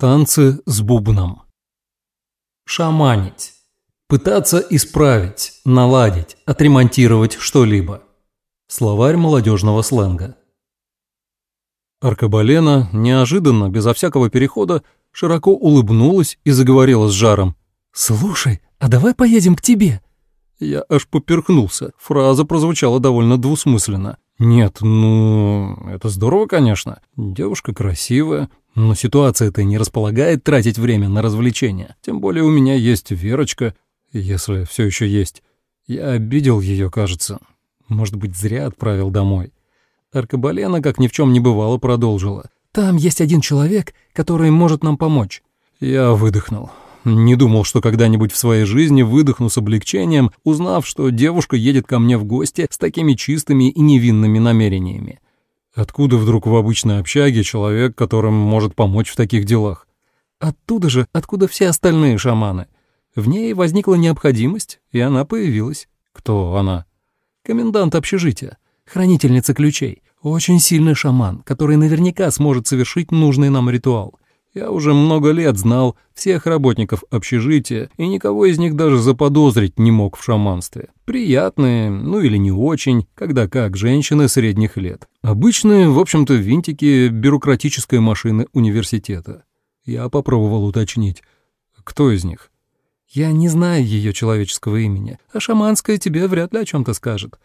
Танцы с бубном. Шаманить. Пытаться исправить, наладить, отремонтировать что-либо. Словарь молодежного сленга. Аркабалена неожиданно, безо всякого перехода, широко улыбнулась и заговорила с жаром. «Слушай, а давай поедем к тебе?» Я аж поперхнулся. Фраза прозвучала довольно двусмысленно. «Нет, ну, это здорово, конечно. Девушка красивая, но ситуация-то не располагает тратить время на развлечения. Тем более у меня есть Верочка, если все еще есть. Я обидел ее, кажется. Может быть, зря отправил домой». Аркабалена, как ни в чем не бывало, продолжила. «Там есть один человек, который может нам помочь». Я выдохнул. Не думал, что когда-нибудь в своей жизни выдохну с облегчением, узнав, что девушка едет ко мне в гости с такими чистыми и невинными намерениями. Откуда вдруг в обычной общаге человек, которым может помочь в таких делах? Оттуда же, откуда все остальные шаманы. В ней возникла необходимость, и она появилась. Кто она? Комендант общежития, хранительница ключей, очень сильный шаман, который наверняка сможет совершить нужный нам ритуал. Я уже много лет знал всех работников общежития, и никого из них даже заподозрить не мог в шаманстве. Приятные, ну или не очень, когда как женщины средних лет. Обычные, в общем-то, винтики бюрократической машины университета. Я попробовал уточнить, кто из них. Я не знаю ее человеческого имени, а шаманская тебе вряд ли о чем-то скажет.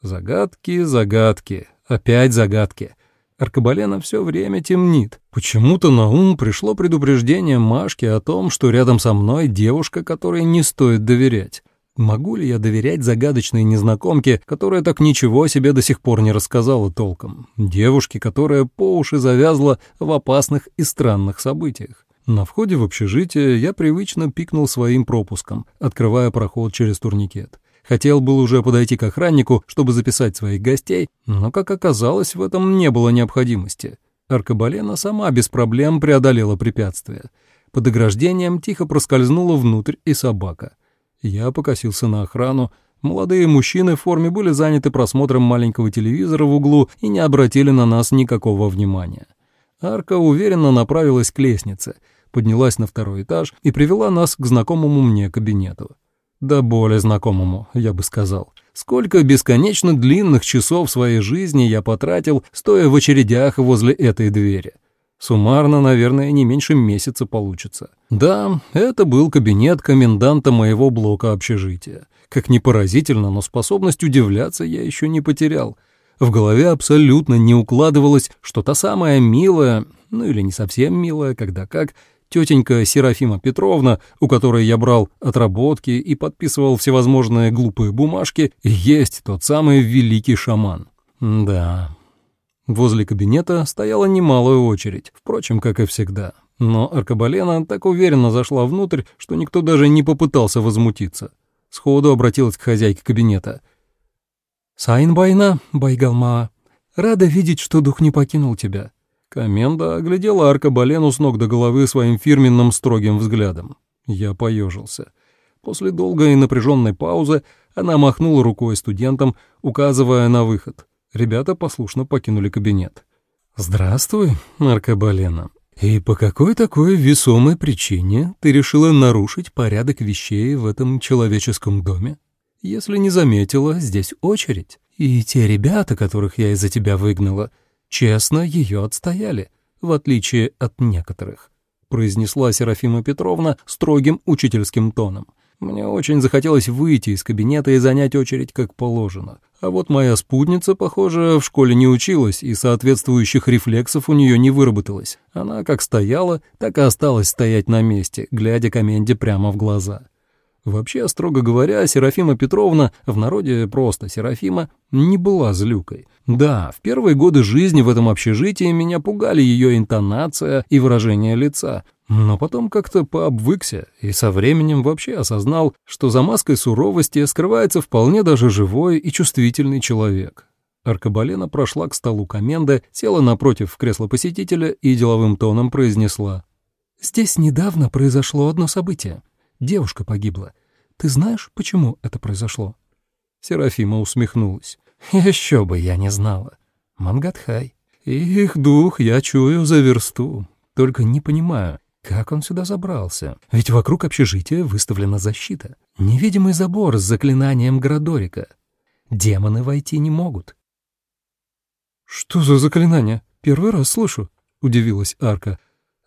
Загадки, загадки, опять загадки. Аркабалена все время темнит. Почему-то на ум пришло предупреждение Машки о том, что рядом со мной девушка, которой не стоит доверять. Могу ли я доверять загадочной незнакомке, которая так ничего о себе до сих пор не рассказала толком? Девушке, которая по уши завязла в опасных и странных событиях. На входе в общежитие я привычно пикнул своим пропуском, открывая проход через турникет. Хотел был уже подойти к охраннику, чтобы записать своих гостей, но, как оказалось, в этом не было необходимости. Аркабалена сама без проблем преодолела препятствие. Под ограждением тихо проскользнула внутрь и собака. Я покосился на охрану. Молодые мужчины в форме были заняты просмотром маленького телевизора в углу и не обратили на нас никакого внимания. Арка уверенно направилась к лестнице, поднялась на второй этаж и привела нас к знакомому мне кабинету. Да более знакомому, я бы сказал. Сколько бесконечно длинных часов своей жизни я потратил, стоя в очередях возле этой двери. Суммарно, наверное, не меньше месяца получится. Да, это был кабинет коменданта моего блока общежития. Как ни поразительно, но способность удивляться я еще не потерял. В голове абсолютно не укладывалось, что та самая милая, ну или не совсем милая, когда как, тетенька Серафима Петровна, у которой я брал отработки и подписывал всевозможные глупые бумажки, есть тот самый великий шаман. Да. Возле кабинета стояла немалая очередь, впрочем, как и всегда. Но Аркабалена так уверенно зашла внутрь, что никто даже не попытался возмутиться. Сходу обратилась к хозяйке кабинета. «Сайн байна, Байгалма, рада видеть, что дух не покинул тебя. Коменда оглядела аркабалену с ног до головы своим фирменным строгим взглядом. Я поежился. После долгой и напряженной паузы она махнула рукой студентам, указывая на выход. Ребята послушно покинули кабинет. «Здравствуй, Аркабалена. И по какой такой весомой причине ты решила нарушить порядок вещей в этом человеческом доме? Если не заметила, здесь очередь. И те ребята, которых я из-за тебя выгнала — честно ее отстояли, в отличие от некоторых», — произнесла Серафима Петровна строгим учительским тоном. Мне очень захотелось выйти из кабинета и занять очередь как положено. А вот моя спутница, похоже, в школе не училась, и соответствующих рефлексов у нее не выработалось. Она как стояла, так и осталась стоять на месте, глядя коменде прямо в глаза. Вообще, строго говоря, Серафима Петровна, в народе просто Серафима, не была злюкой. Да, в первые годы жизни в этом общежитии меня пугали ее интонация и выражение лица, но потом как-то пообвыкся и со временем вообще осознал, что за маской суровости скрывается вполне даже живой и чувствительный человек. Аркабалена прошла к столу коменды, села напротив в кресло посетителя и деловым тоном произнесла. «Здесь недавно произошло одно событие. Девушка погибла. Ты знаешь, почему это произошло?» Серафима усмехнулась. «Еще бы я не знала. Мангатхай. Их дух я чую за версту. Только не понимаю, Как он сюда забрался? Ведь вокруг общежития выставлена защита. Невидимый забор с заклинанием Градорика. Демоны войти не могут. «Что за заклинание? Первый раз слышу», — удивилась Арка.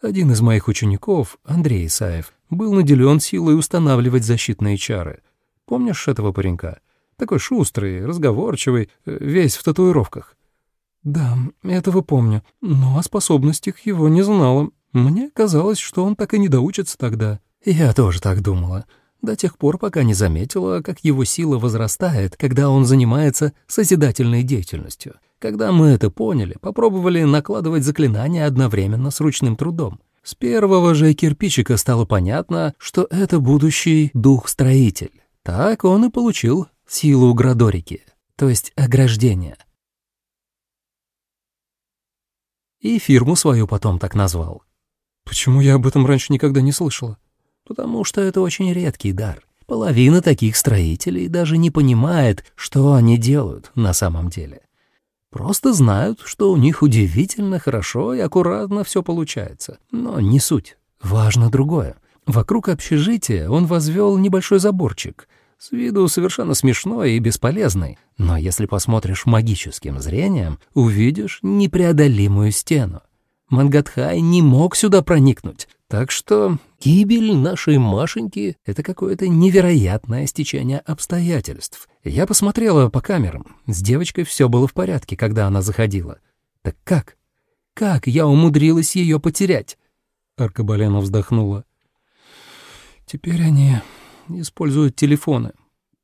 Один из моих учеников, Андрей Исаев, был наделен силой устанавливать защитные чары. Помнишь этого паренька? Такой шустрый, разговорчивый, э, весь в татуировках. Да, этого помню, но о способностях его не знала. Мне казалось, что он так и не доучится тогда. Я тоже так думала. До тех пор, пока не заметила, как его сила возрастает, когда он занимается созидательной деятельностью. Когда мы это поняли, попробовали накладывать заклинания одновременно с ручным трудом. С первого же кирпичика стало понятно, что это будущий дух-строитель. Так он и получил силу Градорики, то есть ограждение. И фирму свою потом так назвал. Почему я об этом раньше никогда не слышала? Потому что это очень редкий дар. Половина таких строителей даже не понимает, что они делают на самом деле. Просто знают, что у них удивительно хорошо и аккуратно все получается. Но не суть. Важно другое. Вокруг общежития он возвел небольшой заборчик. С виду совершенно смешной и бесполезный. Но если посмотришь магическим зрением, увидишь непреодолимую стену. Мангатхай не мог сюда проникнуть. Так что гибель нашей Машеньки — это какое-то невероятное стечение обстоятельств. Я посмотрела по камерам. С девочкой все было в порядке, когда она заходила. Так как? Как я умудрилась ее потерять? Аркабалена вздохнула. Теперь они используют телефоны.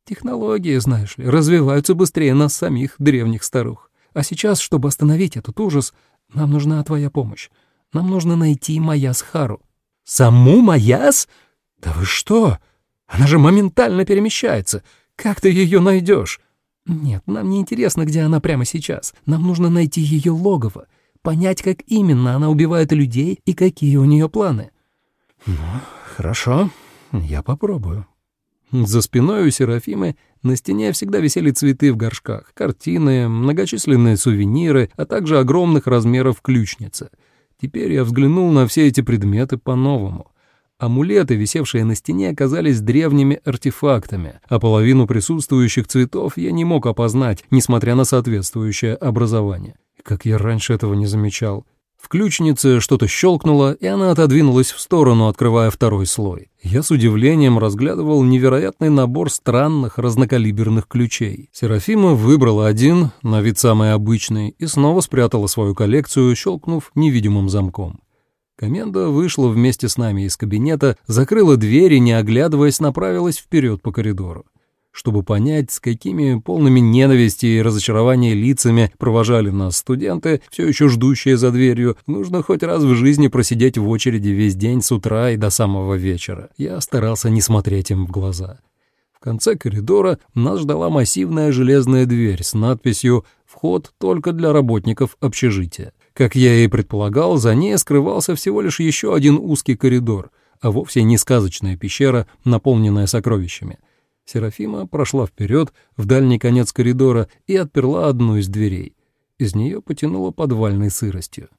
Технологии, знаешь ли, развиваются быстрее нас самих, древних старух. А сейчас, чтобы остановить этот ужас, нам нужна твоя помощь. Нам нужно найти Маяс Хару. «Саму Маяс? Да вы что? Она же моментально перемещается. Как ты ее найдешь?» «Нет, нам не интересно, где она прямо сейчас. Нам нужно найти ее логово, понять, как именно она убивает людей и какие у нее планы». «Ну, хорошо, я попробую». За спиной у Серафимы на стене всегда висели цветы в горшках, картины, многочисленные сувениры, а также огромных размеров ключница — Теперь я взглянул на все эти предметы по-новому. Амулеты, висевшие на стене, оказались древними артефактами, а половину присутствующих цветов я не мог опознать, несмотря на соответствующее образование. Как я раньше этого не замечал. В ключнице что-то щелкнуло, и она отодвинулась в сторону, открывая второй слой. Я с удивлением разглядывал невероятный набор странных разнокалиберных ключей. Серафима выбрала один, на вид самый обычный, и снова спрятала свою коллекцию, щелкнув невидимым замком. Коменда вышла вместе с нами из кабинета, закрыла дверь и, не оглядываясь, направилась вперед по коридору. Чтобы понять, с какими полными ненависти и разочарования лицами провожали нас студенты, все еще ждущие за дверью, нужно хоть раз в жизни просидеть в очереди весь день с утра и до самого вечера. Я старался не смотреть им в глаза. В конце коридора нас ждала массивная железная дверь с надписью «Вход только для работников общежития». Как я и предполагал, за ней скрывался всего лишь еще один узкий коридор, а вовсе не сказочная пещера, наполненная сокровищами. Серафима прошла вперед в дальний конец коридора и отперла одну из дверей. Из нее потянуло подвальной сыростью.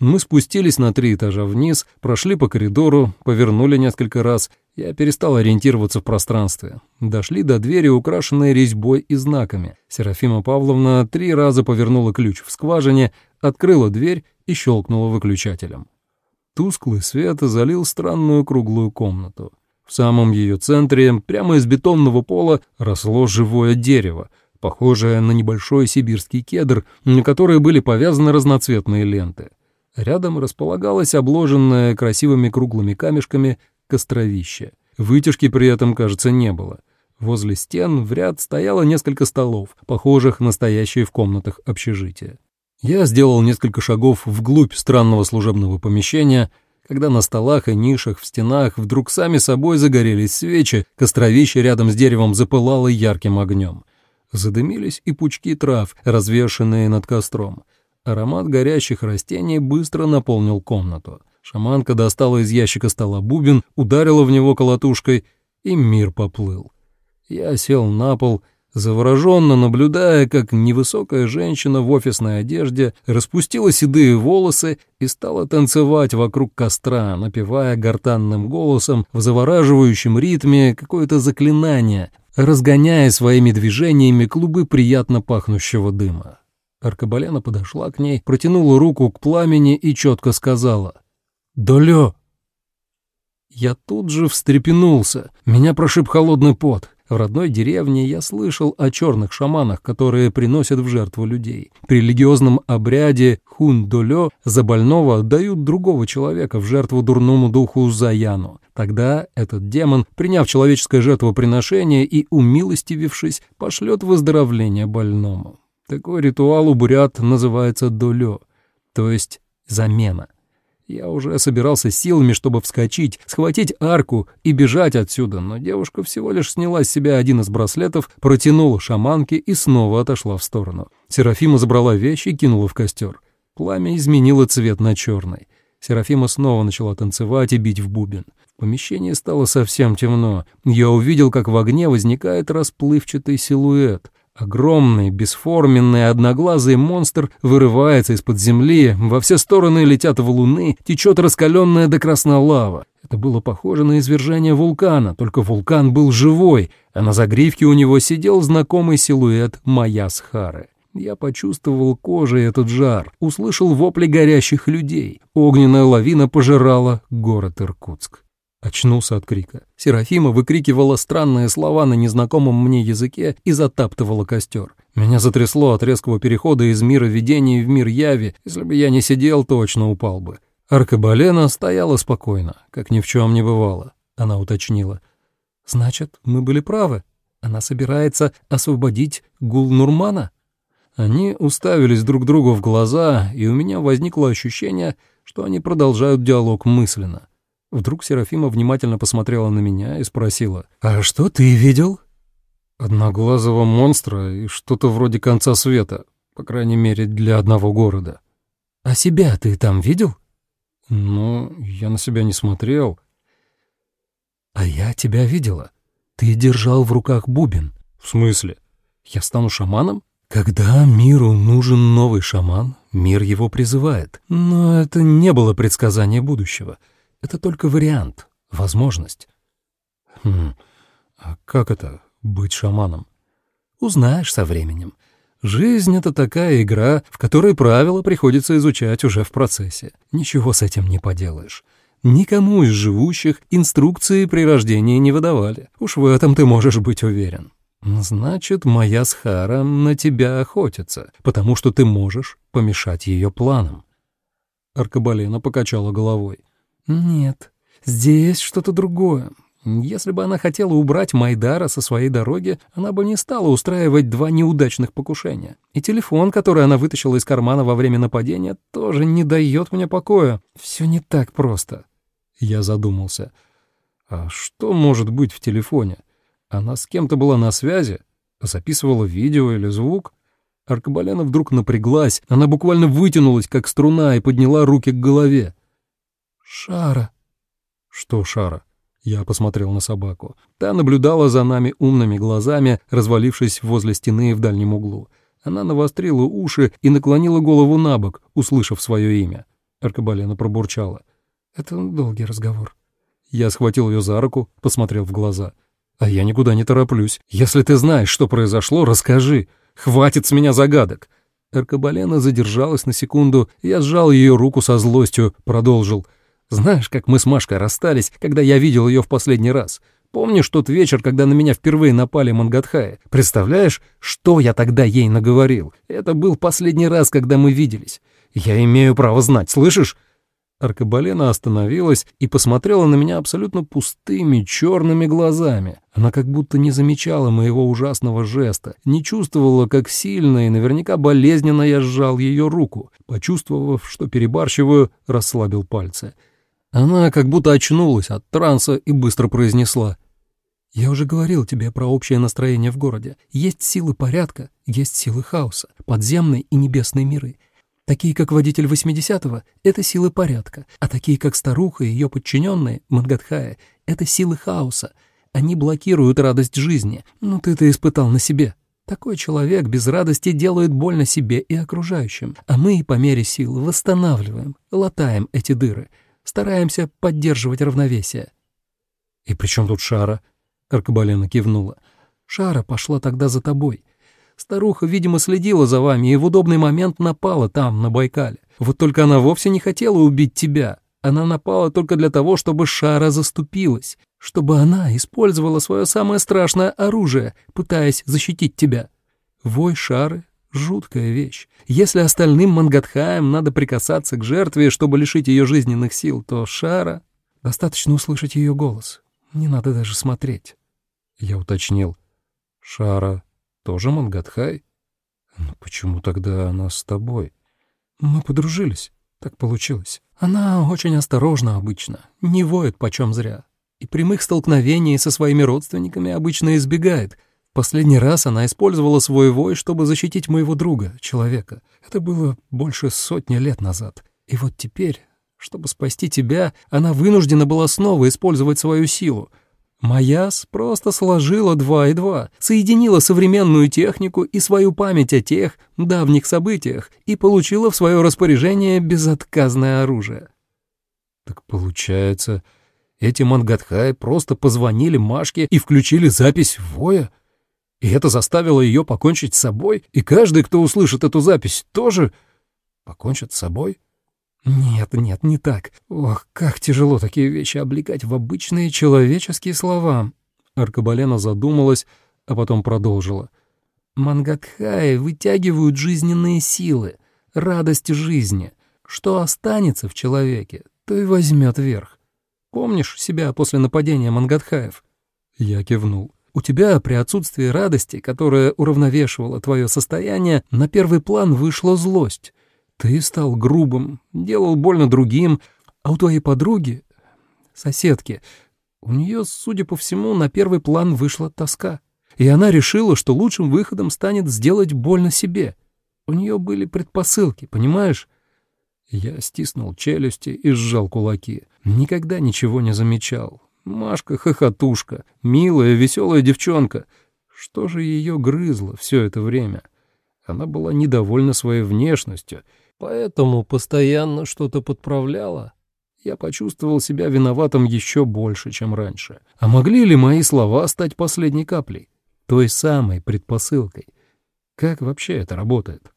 Мы спустились на три этажа вниз, прошли по коридору, повернули несколько раз. Я перестал ориентироваться в пространстве. Дошли до двери, украшенной резьбой и знаками. Серафима Павловна три раза повернула ключ в скважине, открыла дверь и щелкнула выключателем. Тусклый свет залил странную круглую комнату. В самом ее центре, прямо из бетонного пола, росло живое дерево, похожее на небольшой сибирский кедр, на который были повязаны разноцветные ленты. Рядом располагалось обложенное красивыми круглыми камешками костровище. Вытяжки при этом, кажется, не было. Возле стен в ряд стояло несколько столов, похожих на стоящие в комнатах общежития. Я сделал несколько шагов вглубь странного служебного помещения — когда на столах и нишах в стенах вдруг сами собой загорелись свечи, костровище рядом с деревом запылало ярким огнем. Задымились и пучки трав, развешенные над костром. Аромат горящих растений быстро наполнил комнату. Шаманка достала из ящика стола бубен, ударила в него колотушкой, и мир поплыл. Я сел на пол, завороженно наблюдая, как невысокая женщина в офисной одежде распустила седые волосы и стала танцевать вокруг костра, напевая гортанным голосом в завораживающем ритме какое-то заклинание, разгоняя своими движениями клубы приятно пахнущего дыма. Аркабалена подошла к ней, протянула руку к пламени и четко сказала «Долё!». Я тут же встрепенулся, меня прошиб холодный пот. В родной деревне я слышал о черных шаманах, которые приносят в жертву людей. При религиозном обряде хун-долё за больного отдают другого человека в жертву дурному духу Заяну. Тогда этот демон, приняв человеческое жертвоприношение и умилостивившись, пошлет выздоровление больному. Такой ритуал у бурят называется долё, то есть замена. Я уже собирался силами, чтобы вскочить, схватить арку и бежать отсюда, но девушка всего лишь сняла с себя один из браслетов, протянула шаманке и снова отошла в сторону. Серафима забрала вещь и кинула в костер. Пламя изменило цвет на черный. Серафима снова начала танцевать и бить в бубен. В помещении стало совсем темно. Я увидел, как в огне возникает расплывчатый силуэт. Огромный, бесформенный, одноглазый монстр вырывается из-под земли, во все стороны летят валуны, течет раскаленная до красна лава. Это было похоже на извержение вулкана, только вулкан был живой, а на загривке у него сидел знакомый силуэт Маясхары. Я почувствовал кожей этот жар, услышал вопли горящих людей. Огненная лавина пожирала город Иркутск. Очнулся от крика. Серафима выкрикивала странные слова на незнакомом мне языке и затаптывала костер. Меня затрясло от резкого перехода из мира видений в мир яви. Если бы я не сидел, точно упал бы. Аркабалена стояла спокойно, как ни в чем не бывало. Она уточнила. «Значит, мы были правы. Она собирается освободить Гул-Нурмана?» Они уставились друг другу в глаза, и у меня возникло ощущение, что они продолжают диалог мысленно. Вдруг Серафима внимательно посмотрела на меня и спросила, «А что ты видел?» «Одноглазого монстра и что-то вроде конца света, по крайней мере, для одного города». «А себя ты там видел?» «Ну, я на себя не смотрел». «А я тебя видела. Ты держал в руках бубен». «В смысле? Я стану шаманом?» «Когда миру нужен новый шаман, мир его призывает. Но это не было предсказание будущего». Это только вариант, возможность. Хм, а как это — быть шаманом? Узнаешь со временем. Жизнь — это такая игра, в которой правила приходится изучать уже в процессе. Ничего с этим не поделаешь. Никому из живущих инструкции при рождении не выдавали. Уж в этом ты можешь быть уверен. Значит, моя Схара на тебя охотится, потому что ты можешь помешать ее планам. Аркабалена покачала головой. «Нет, здесь что-то другое. Если бы она хотела убрать Майдара со своей дороги, она бы не стала устраивать два неудачных покушения. И телефон, который она вытащила из кармана во время нападения, тоже не дает мне покоя. Все не так просто». Я задумался. «А что может быть в телефоне? Она с кем-то была на связи? Записывала видео или звук?» Аркабалена вдруг напряглась, она буквально вытянулась, как струна, и подняла руки к голове. «Шара». «Что Шара?» Я посмотрел на собаку. Та наблюдала за нами умными глазами, развалившись возле стены в дальнем углу. Она навострила уши и наклонила голову на бок, услышав свое имя. Аркабалена пробурчала. «Это долгий разговор». Я схватил ее за руку, посмотрел в глаза. «А я никуда не тороплюсь. Если ты знаешь, что произошло, расскажи. Хватит с меня загадок». Аркабалена задержалась на секунду, я сжал ее руку со злостью, продолжил — знаешь, как мы с Машкой расстались, когда я видел ее в последний раз? Помнишь тот вечер, когда на меня впервые напали Мангатхаи? Представляешь, что я тогда ей наговорил? Это был последний раз, когда мы виделись. Я имею право знать, слышишь?» Аркабалена остановилась и посмотрела на меня абсолютно пустыми черными глазами. Она как будто не замечала моего ужасного жеста, не чувствовала, как сильно и наверняка болезненно я сжал ее руку. Почувствовав, что перебарщиваю, расслабил пальцы — она как будто очнулась от транса и быстро произнесла. «Я уже говорил тебе про общее настроение в городе. Есть силы порядка, есть силы хаоса, подземные и небесные миры. Такие, как водитель 80-го, — это силы порядка, а такие, как старуха и ее подчиненные, Мангатхая, — это силы хаоса. Они блокируют радость жизни. Ну, ты это испытал на себе». Такой человек без радости делает больно себе и окружающим, а мы по мере сил восстанавливаем, латаем эти дыры, стараемся поддерживать равновесие. «И при чем тут Шара?» — Аркабалена кивнула. «Шара пошла тогда за тобой. Старуха, видимо, следила за вами и в удобный момент напала там, на Байкале. Вот только она вовсе не хотела убить тебя. Она напала только для того, чтобы Шара заступилась, чтобы она использовала свое самое страшное оружие, пытаясь защитить тебя. Вой Шары — жуткая вещь. Если остальным Мангатхаям надо прикасаться к жертве, чтобы лишить ее жизненных сил, то Шара... Достаточно услышать ее голос. Не надо даже смотреть. Я уточнил. Шара тоже Мангатхай? Ну почему тогда она с тобой? Мы подружились. Так получилось. Она очень осторожна обычно, не воет почем зря и прямых столкновений со своими родственниками обычно избегает. Последний раз она использовала свой вой, чтобы защитить моего друга, человека. Это было больше сотни лет назад. И вот теперь, чтобы спасти тебя, она вынуждена была снова использовать свою силу. Маяс просто сложила два и два, соединила современную технику и свою память о тех давних событиях и получила в свое распоряжение безотказное оружие. Так получается, эти мангатхаи просто позвонили Машке и включили запись воя. И это заставило ее покончить с собой, и каждый, кто услышит эту запись, тоже покончит с собой? Нет, нет, не так. Ох, как тяжело такие вещи облекать в обычные человеческие слова. Аркабалена задумалась, а потом продолжила. Мангатхаи вытягивают жизненные силы, радость жизни. Что останется в человеке, то и возьмет верх. Помнишь себя после нападения Мангатхаев?» Я кивнул. «У тебя при отсутствии радости, которая уравновешивала твое состояние, на первый план вышла злость. Ты стал грубым, делал больно другим, а у твоей подруги, соседки, у нее, судя по всему, на первый план вышла тоска. И она решила, что лучшим выходом станет сделать больно себе. У нее были предпосылки, понимаешь? Я стиснул челюсти и сжал кулаки. Никогда ничего не замечал. Машка хохотушка, милая, веселая девчонка. Что же ее грызло все это время? Она была недовольна своей внешностью, поэтому постоянно что-то подправляла. Я почувствовал себя виноватым еще больше, чем раньше. А могли ли мои слова стать последней каплей? Той самой предпосылкой? Как вообще это работает?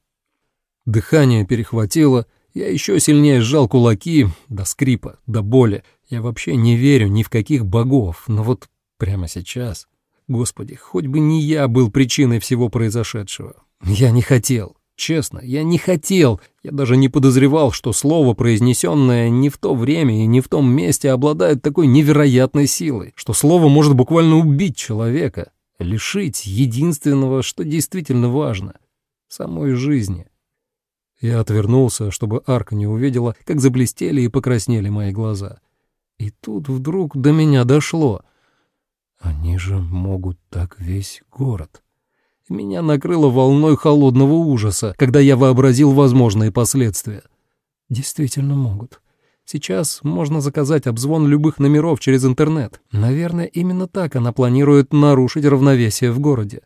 Дыхание перехватило — я еще сильнее сжал кулаки до скрипа, до боли. Я вообще не верю ни в каких богов, но вот прямо сейчас... Господи, хоть бы не я был причиной всего произошедшего. Я не хотел. Честно, я не хотел. Я даже не подозревал, что слово, произнесенное не в то время и не в том месте, обладает такой невероятной силой, что слово может буквально убить человека, лишить единственного, что действительно важно — самой жизни. Я отвернулся, чтобы Арка не увидела, как заблестели и покраснели мои глаза. И тут вдруг до меня дошло. Они же могут так весь город. Меня накрыло волной холодного ужаса, когда я вообразил возможные последствия. Действительно могут. Сейчас можно заказать обзвон любых номеров через интернет. Наверное, именно так она планирует нарушить равновесие в городе.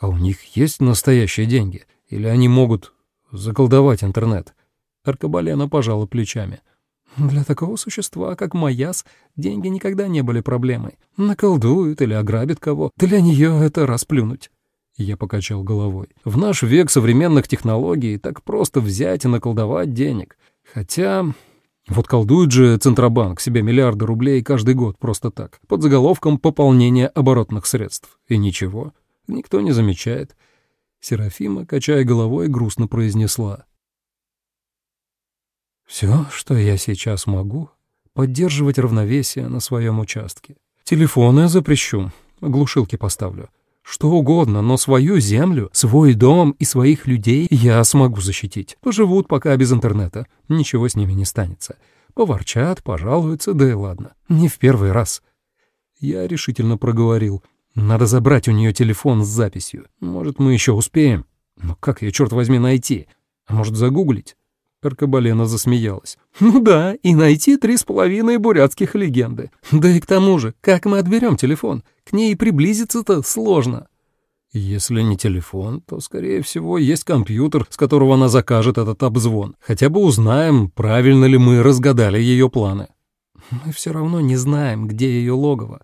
А у них есть настоящие деньги? Или они могут заколдовать интернет. Аркабалена пожала плечами. Для такого существа, как Маяс, деньги никогда не были проблемой. Наколдуют или ограбят кого. Для нее это расплюнуть. Я покачал головой. В наш век современных технологий так просто взять и наколдовать денег. Хотя... Вот колдует же Центробанк себе миллиарды рублей каждый год просто так, под заголовком «Пополнение оборотных средств». И ничего, никто не замечает. Серафима, качая головой, грустно произнесла. «Все, что я сейчас могу, поддерживать равновесие на своем участке. Телефоны запрещу, глушилки поставлю. Что угодно, но свою землю, свой дом и своих людей я смогу защитить. Поживут пока без интернета, ничего с ними не станется. Поворчат, пожалуются, да и ладно. Не в первый раз». Я решительно проговорил. Надо забрать у нее телефон с записью. Может, мы еще успеем. Но как ее, черт возьми, найти? А может, загуглить?» Аркабалена засмеялась. «Ну да, и найти три с половиной бурятских легенды. Да и к тому же, как мы отберем телефон? К ней приблизиться-то сложно». Если не телефон, то, скорее всего, есть компьютер, с которого она закажет этот обзвон. Хотя бы узнаем, правильно ли мы разгадали ее планы. Мы все равно не знаем, где ее логово.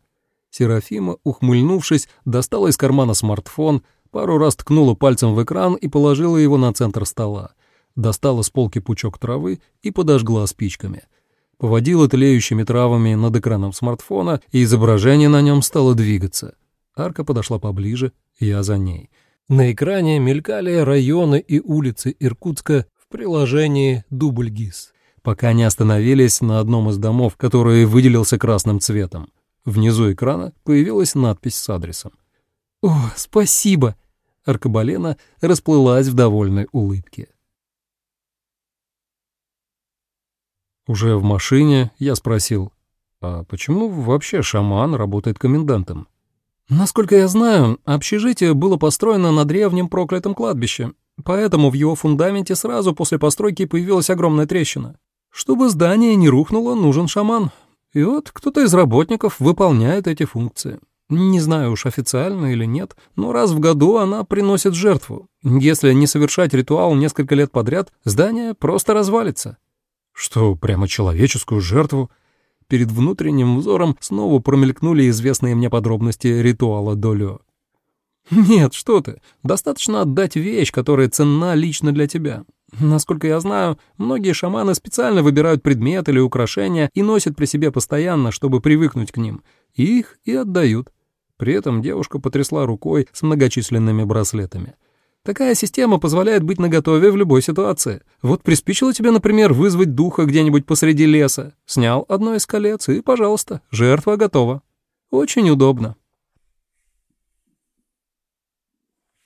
Серафима, ухмыльнувшись, достала из кармана смартфон, пару раз ткнула пальцем в экран и положила его на центр стола. Достала с полки пучок травы и подожгла спичками. Поводила тлеющими травами над экраном смартфона, и изображение на нем стало двигаться. Арка подошла поближе, я за ней. На экране мелькали районы и улицы Иркутска в приложении «Дубль ГИС», пока не остановились на одном из домов, который выделился красным цветом. Внизу экрана появилась надпись с адресом. «О, спасибо!» Аркабалена расплылась в довольной улыбке. Уже в машине я спросил, а почему вообще шаман работает комендантом? Насколько я знаю, общежитие было построено на древнем проклятом кладбище, поэтому в его фундаменте сразу после постройки появилась огромная трещина. Чтобы здание не рухнуло, нужен шаман. И вот кто-то из работников выполняет эти функции. Не знаю уж официально или нет, но раз в году она приносит жертву. Если не совершать ритуал несколько лет подряд, здание просто развалится. Что, прямо человеческую жертву? перед внутренним взором снова промелькнули известные мне подробности ритуала Долё. «Нет, что ты, достаточно отдать вещь, которая ценна лично для тебя. Насколько я знаю, многие шаманы специально выбирают предметы или украшения и носят при себе постоянно, чтобы привыкнуть к ним. Их и отдают». При этом девушка потрясла рукой с многочисленными браслетами. Такая система позволяет быть наготове в любой ситуации. Вот приспичило тебе, например, вызвать духа где-нибудь посреди леса. Снял одно из колец и, пожалуйста, жертва готова. Очень удобно.